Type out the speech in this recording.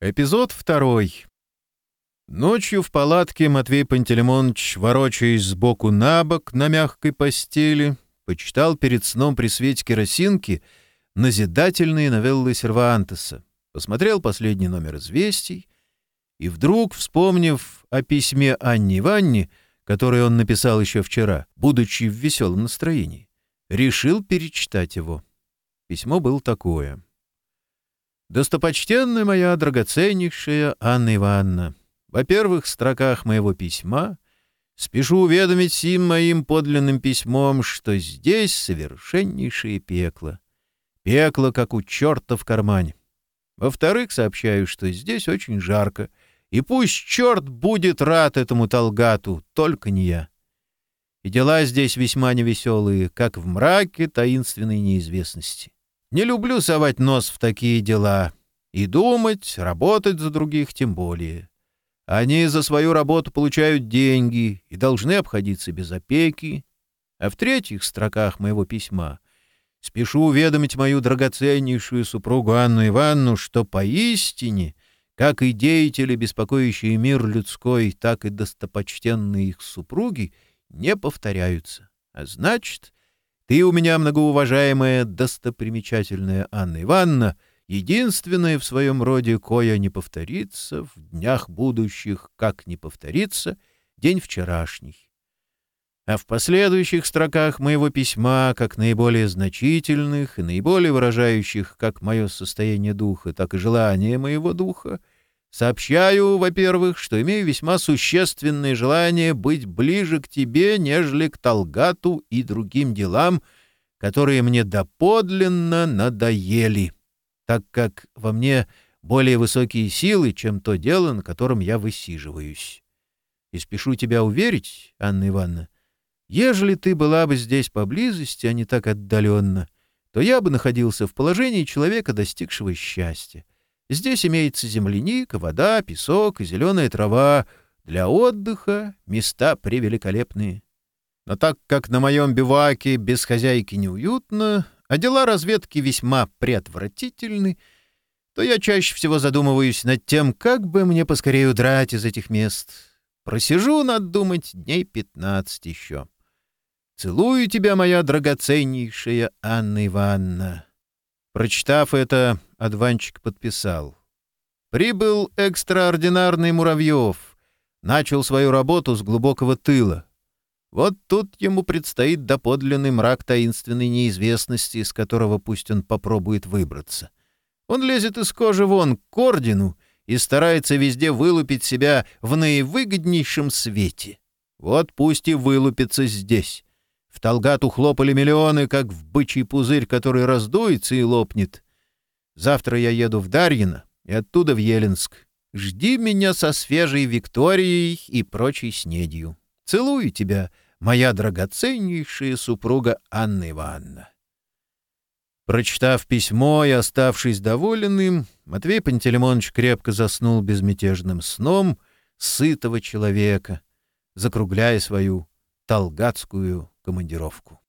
Эпизод второй. Ночью в палатке Матвей Пантелеймонович, ворочаясь сбоку на бок на мягкой постели, почитал перед сном при свете керосинки назидательные новеллы Сервантеса, посмотрел последний номер «Известий» и вдруг, вспомнив о письме Анне Ванне, которое он написал еще вчера, будучи в веселом настроении, решил перечитать его. Письмо было такое — Достопочтенная моя драгоценнейшая Анна Ивановна, во-первых, в строках моего письма спешу уведомить сим моим подлинным письмом, что здесь совершеннейшее пекло. Пекло, как у черта в кармане. Во-вторых, сообщаю, что здесь очень жарко, и пусть черт будет рад этому толгату, только не я. И дела здесь весьма невеселые, как в мраке таинственной неизвестности. Не люблю совать нос в такие дела. И думать, работать за других тем более. Они за свою работу получают деньги и должны обходиться без опеки. А в третьих строках моего письма спешу уведомить мою драгоценнейшую супругу Анну Ивановну, что поистине, как и деятели, беспокоящие мир людской, так и достопочтенные их супруги, не повторяются. А значит, ты у меня, многоуважаемая, достопримечательная Анна Ивановна, единственная в своем роде, кое не повторится, в днях будущих, как не повторится, день вчерашний. А в последующих строках моего письма, как наиболее значительных и наиболее выражающих как мое состояние духа, так и желание моего духа, — Сообщаю, во-первых, что имею весьма существенное желание быть ближе к тебе, нежели к Талгату и другим делам, которые мне доподлинно надоели, так как во мне более высокие силы, чем то дело, на котором я высиживаюсь. И спешу тебя уверить, Анна Ивановна, ежели ты была бы здесь поблизости, а не так отдаленно, то я бы находился в положении человека, достигшего счастья. Здесь имеется земляника, вода, песок и зеленая трава. Для отдыха места превеликолепные. Но так как на моем биваке без хозяйки неуютно, а дела разведки весьма предвратительны, то я чаще всего задумываюсь над тем, как бы мне поскорее удрать из этих мест. Просижу, надо думать, дней пятнадцать еще. Целую тебя, моя драгоценнейшая Анна Ивановна. Прочитав это, Адванчик подписал. «Прибыл экстраординарный Муравьев. Начал свою работу с глубокого тыла. Вот тут ему предстоит доподлинный мрак таинственной неизвестности, из которого пусть он попробует выбраться. Он лезет из кожи вон к ордену и старается везде вылупить себя в наивыгоднейшем свете. Вот пусть и вылупится здесь. В Талгату хлопали миллионы, как в бычий пузырь, который раздуется и лопнет. Завтра я еду в Дарьино и оттуда в Еленск. Жди меня со свежей Викторией и прочей снедью. Целую тебя, моя драгоценнейшая супруга Анна Ивановна». Прочитав письмо и оставшись доволенным, Матвей Пантелеймонович крепко заснул безмятежным сном сытого человека, закругляя свою талгатскую командировку.